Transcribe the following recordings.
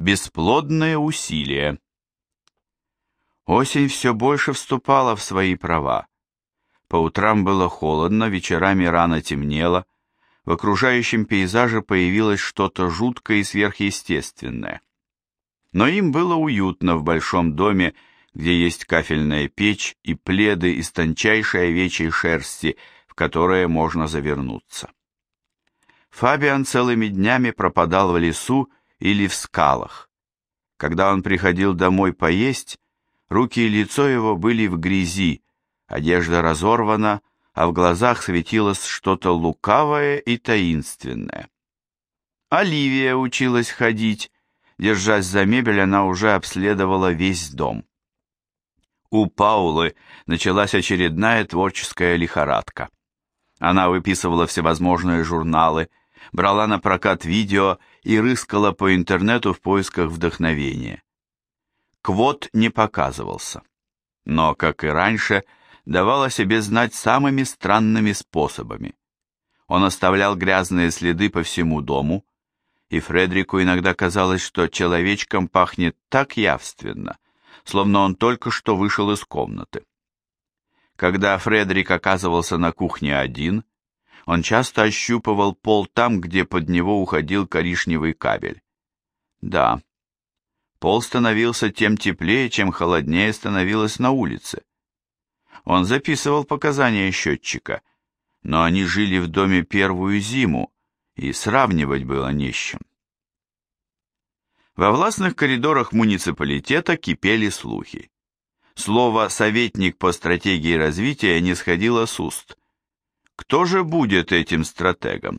Бесплодные усилия. Осень все больше вступала в свои права. По утрам было холодно, вечерами рано темнело, в окружающем пейзаже появилось что-то жуткое и сверхъестественное. Но им было уютно в большом доме, где есть кафельная печь и пледы из тончайшей овечьей шерсти, в которые можно завернуться. Фабиан целыми днями пропадал в лесу или в скалах. Когда он приходил домой поесть, руки и лицо его были в грязи, одежда разорвана, а в глазах светилось что-то лукавое и таинственное. Оливия училась ходить, держась за мебель, она уже обследовала весь дом. У Паулы началась очередная творческая лихорадка. Она выписывала всевозможные журналы, брала на прокат видео и рыскала по интернету в поисках вдохновения. Квот не показывался, но, как и раньше, давал о себе знать самыми странными способами. Он оставлял грязные следы по всему дому, и Фредрику иногда казалось, что человечком пахнет так явственно, словно он только что вышел из комнаты. Когда Фредрик оказывался на кухне один, он часто ощупывал пол там, где под него уходил коричневый кабель. Да, пол становился тем теплее, чем холоднее становилось на улице. Он записывал показания счетчика, но они жили в доме первую зиму, и сравнивать было не с чем. Во властных коридорах муниципалитета кипели слухи. Слово «советник по стратегии развития» не сходило с уст, кто же будет этим стратегом?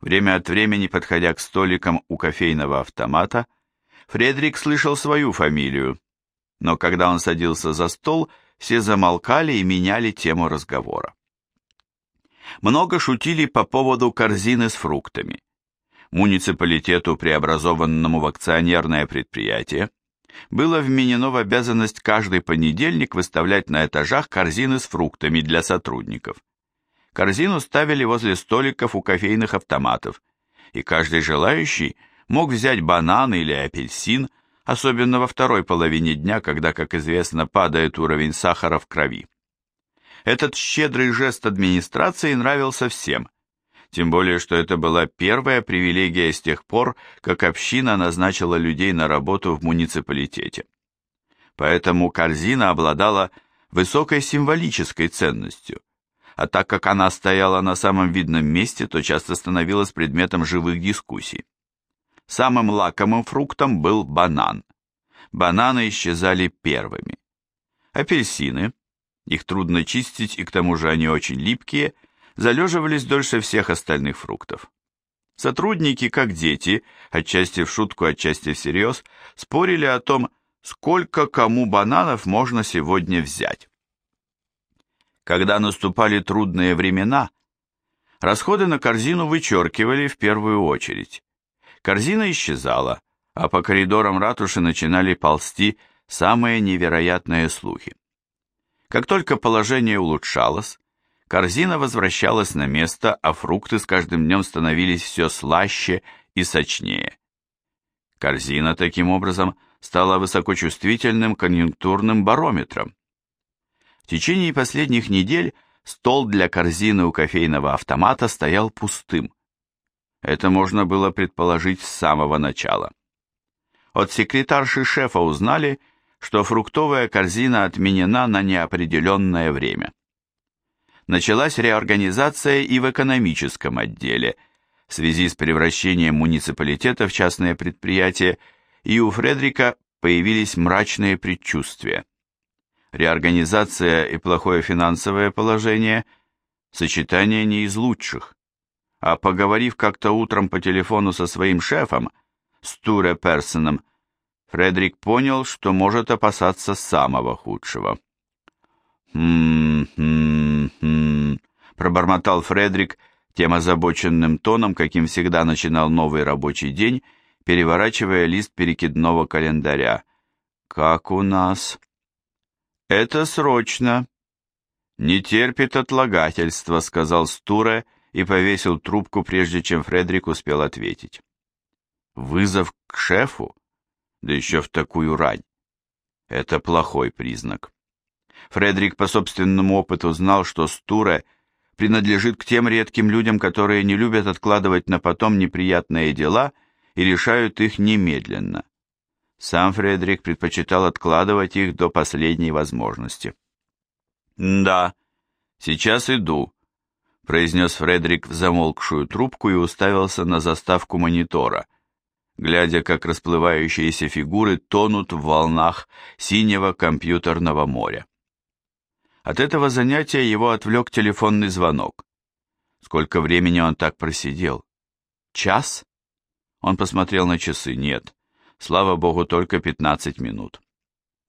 Время от времени, подходя к столикам у кофейного автомата, Фредерик слышал свою фамилию, но когда он садился за стол, все замолкали и меняли тему разговора. Много шутили по поводу корзины с фруктами. Муниципалитету, преобразованному в акционерное предприятие, было вменено в обязанность каждый понедельник выставлять на этажах корзины с фруктами для сотрудников. Корзину ставили возле столиков у кофейных автоматов, и каждый желающий мог взять банан или апельсин, особенно во второй половине дня, когда, как известно, падает уровень сахара в крови. Этот щедрый жест администрации нравился всем, тем более, что это была первая привилегия с тех пор, как община назначила людей на работу в муниципалитете. Поэтому корзина обладала высокой символической ценностью, а так как она стояла на самом видном месте, то часто становилась предметом живых дискуссий. Самым лакомым фруктом был банан. Бананы исчезали первыми. Апельсины, их трудно чистить и к тому же они очень липкие, залеживались дольше всех остальных фруктов. Сотрудники, как дети, отчасти в шутку, отчасти всерьез, спорили о том, сколько кому бананов можно сегодня взять. Когда наступали трудные времена, расходы на корзину вычеркивали в первую очередь. Корзина исчезала, а по коридорам ратуши начинали ползти самые невероятные слухи. Как только положение улучшалось, корзина возвращалась на место, а фрукты с каждым днем становились все слаще и сочнее. Корзина таким образом стала высокочувствительным конъюнктурным барометром, в течение последних недель стол для корзины у кофейного автомата стоял пустым. Это можно было предположить с самого начала. От секретарши шефа узнали, что фруктовая корзина отменена на неопределенное время. Началась реорганизация и в экономическом отделе в связи с превращением муниципалитета в частное предприятие, и у Фредрика появились мрачные предчувствия реорганизация и плохое финансовое положение – сочетание не из лучших. А поговорив как-то утром по телефону со своим шефом, Стуре Персоном, Фредерик понял, что может опасаться самого худшего. «Хм-хм-хм», пробормотал Фредерик тем озабоченным тоном, каким всегда начинал новый рабочий день, переворачивая лист перекидного календаря. «Как у нас?» «Это срочно!» «Не терпит отлагательства», — сказал Стуре и повесил трубку, прежде чем Фредерик успел ответить. Вызов к шефу? Да еще в такую рань. Это плохой признак. Фредерик по собственному опыту знал, что Стуре принадлежит к тем редким людям, которые не любят откладывать на потом неприятные дела и решают их немедленно. Сам Фредерик предпочитал откладывать их до последней возможности. «Да, сейчас иду», — произнес Фредерик в замолкшую трубку и уставился на заставку монитора, глядя, как расплывающиеся фигуры тонут в волнах синего компьютерного моря. От этого занятия его отвлек телефонный звонок. Сколько времени он так просидел? Час? Он посмотрел на часы. Нет, Слава богу, только 15 минут.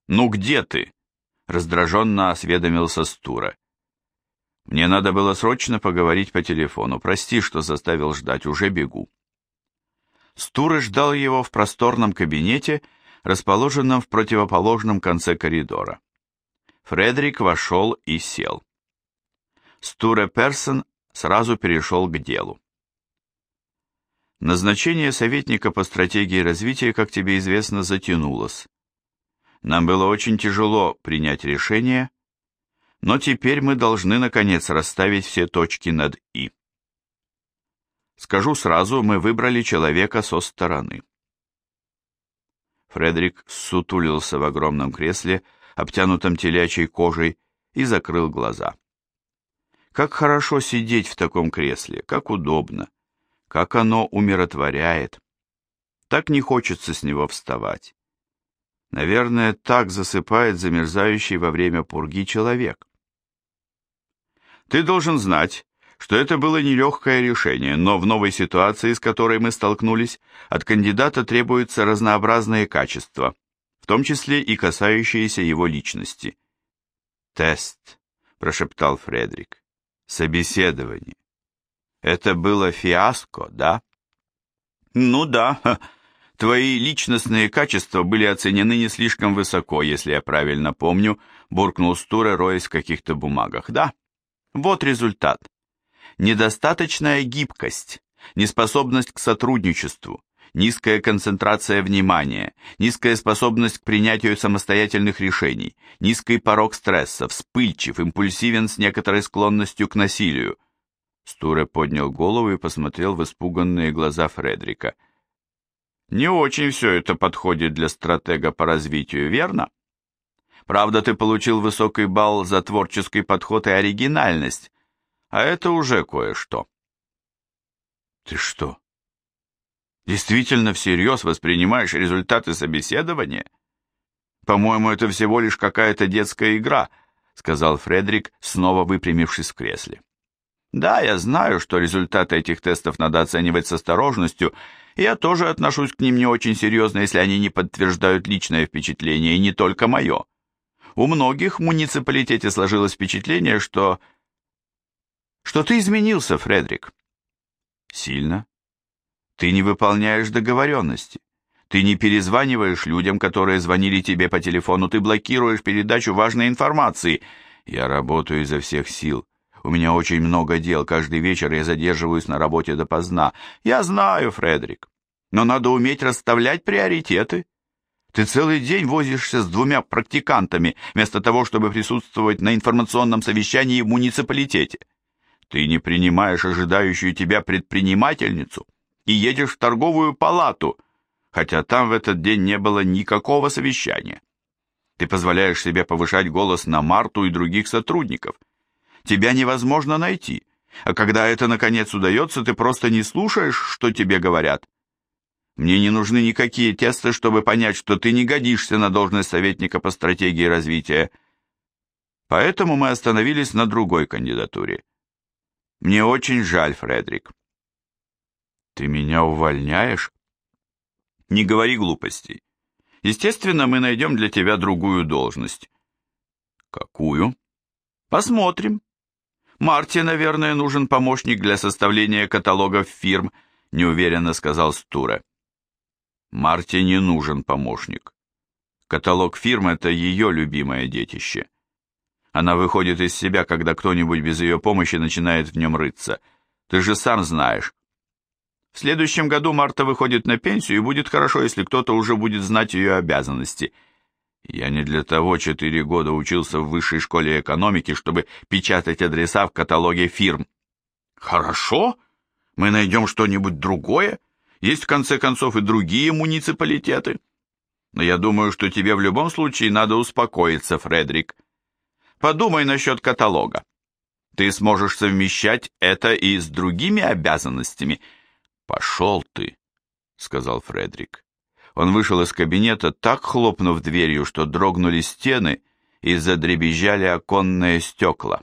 «Ну где ты?» — раздраженно осведомился Стура. «Мне надо было срочно поговорить по телефону. Прости, что заставил ждать, уже бегу». Стура ждал его в просторном кабинете, расположенном в противоположном конце коридора. Фредерик вошел и сел. Стуре Персон сразу перешел к делу. Назначение советника по стратегии развития, как тебе известно, затянулось. Нам было очень тяжело принять решение, но теперь мы должны, наконец, расставить все точки над «и». Скажу сразу, мы выбрали человека со стороны. Фредерик сутулился в огромном кресле, обтянутом телячьей кожей, и закрыл глаза. Как хорошо сидеть в таком кресле, как удобно как оно умиротворяет. Так не хочется с него вставать. Наверное, так засыпает замерзающий во время пурги человек. Ты должен знать, что это было нелегкое решение, но в новой ситуации, с которой мы столкнулись, от кандидата требуются разнообразные качества, в том числе и касающиеся его личности. «Тест», — прошептал Фредерик, — «собеседование. Это было фиаско, да? Ну да, твои личностные качества были оценены не слишком высоко, если я правильно помню, буркнул Стуре, роясь в каких-то бумагах. Да, вот результат. Недостаточная гибкость, неспособность к сотрудничеству, низкая концентрация внимания, низкая способность к принятию самостоятельных решений, низкий порог стресса, вспыльчив, импульсивен с некоторой склонностью к насилию, Стуре поднял голову и посмотрел в испуганные глаза Фредрика. «Не очень все это подходит для стратега по развитию, верно? Правда, ты получил высокий балл за творческий подход и оригинальность, а это уже кое-что». «Ты что, действительно всерьез воспринимаешь результаты собеседования?» «По-моему, это всего лишь какая-то детская игра», — сказал Фредерик, снова выпрямившись в кресле. Да, я знаю, что результаты этих тестов надо оценивать с осторожностью, и я тоже отношусь к ним не очень серьезно, если они не подтверждают личное впечатление, и не только мое. У многих в муниципалитете сложилось впечатление, что... Что ты изменился, Фредерик. Сильно. Ты не выполняешь договоренности. Ты не перезваниваешь людям, которые звонили тебе по телефону, ты блокируешь передачу важной информации. Я работаю изо всех сил. У меня очень много дел, каждый вечер я задерживаюсь на работе допоздна. Я знаю, Фредерик, но надо уметь расставлять приоритеты. Ты целый день возишься с двумя практикантами, вместо того, чтобы присутствовать на информационном совещании в муниципалитете. Ты не принимаешь ожидающую тебя предпринимательницу и едешь в торговую палату, хотя там в этот день не было никакого совещания. Ты позволяешь себе повышать голос на Марту и других сотрудников – тебя невозможно найти. А когда это наконец удается, ты просто не слушаешь, что тебе говорят. Мне не нужны никакие тесты, чтобы понять, что ты не годишься на должность советника по стратегии развития. Поэтому мы остановились на другой кандидатуре. Мне очень жаль, Фредерик. Ты меня увольняешь? Не говори глупостей. Естественно, мы найдем для тебя другую должность. Какую? Посмотрим. Марте, наверное, нужен помощник для составления каталогов фирм, неуверенно сказал Стуре. Марте не нужен помощник. Каталог фирм – это ее любимое детище. Она выходит из себя, когда кто-нибудь без ее помощи начинает в нем рыться. Ты же сам знаешь. В следующем году Марта выходит на пенсию, и будет хорошо, если кто-то уже будет знать ее обязанности. Я не для того четыре года учился в высшей школе экономики, чтобы печатать адреса в каталоге фирм. Хорошо, мы найдем что-нибудь другое. Есть, в конце концов, и другие муниципалитеты. Но я думаю, что тебе в любом случае надо успокоиться, Фредерик. Подумай насчет каталога. Ты сможешь совмещать это и с другими обязанностями. Пошел ты, сказал Фредерик. Он вышел из кабинета, так хлопнув дверью, что дрогнули стены и задребезжали оконные стекла.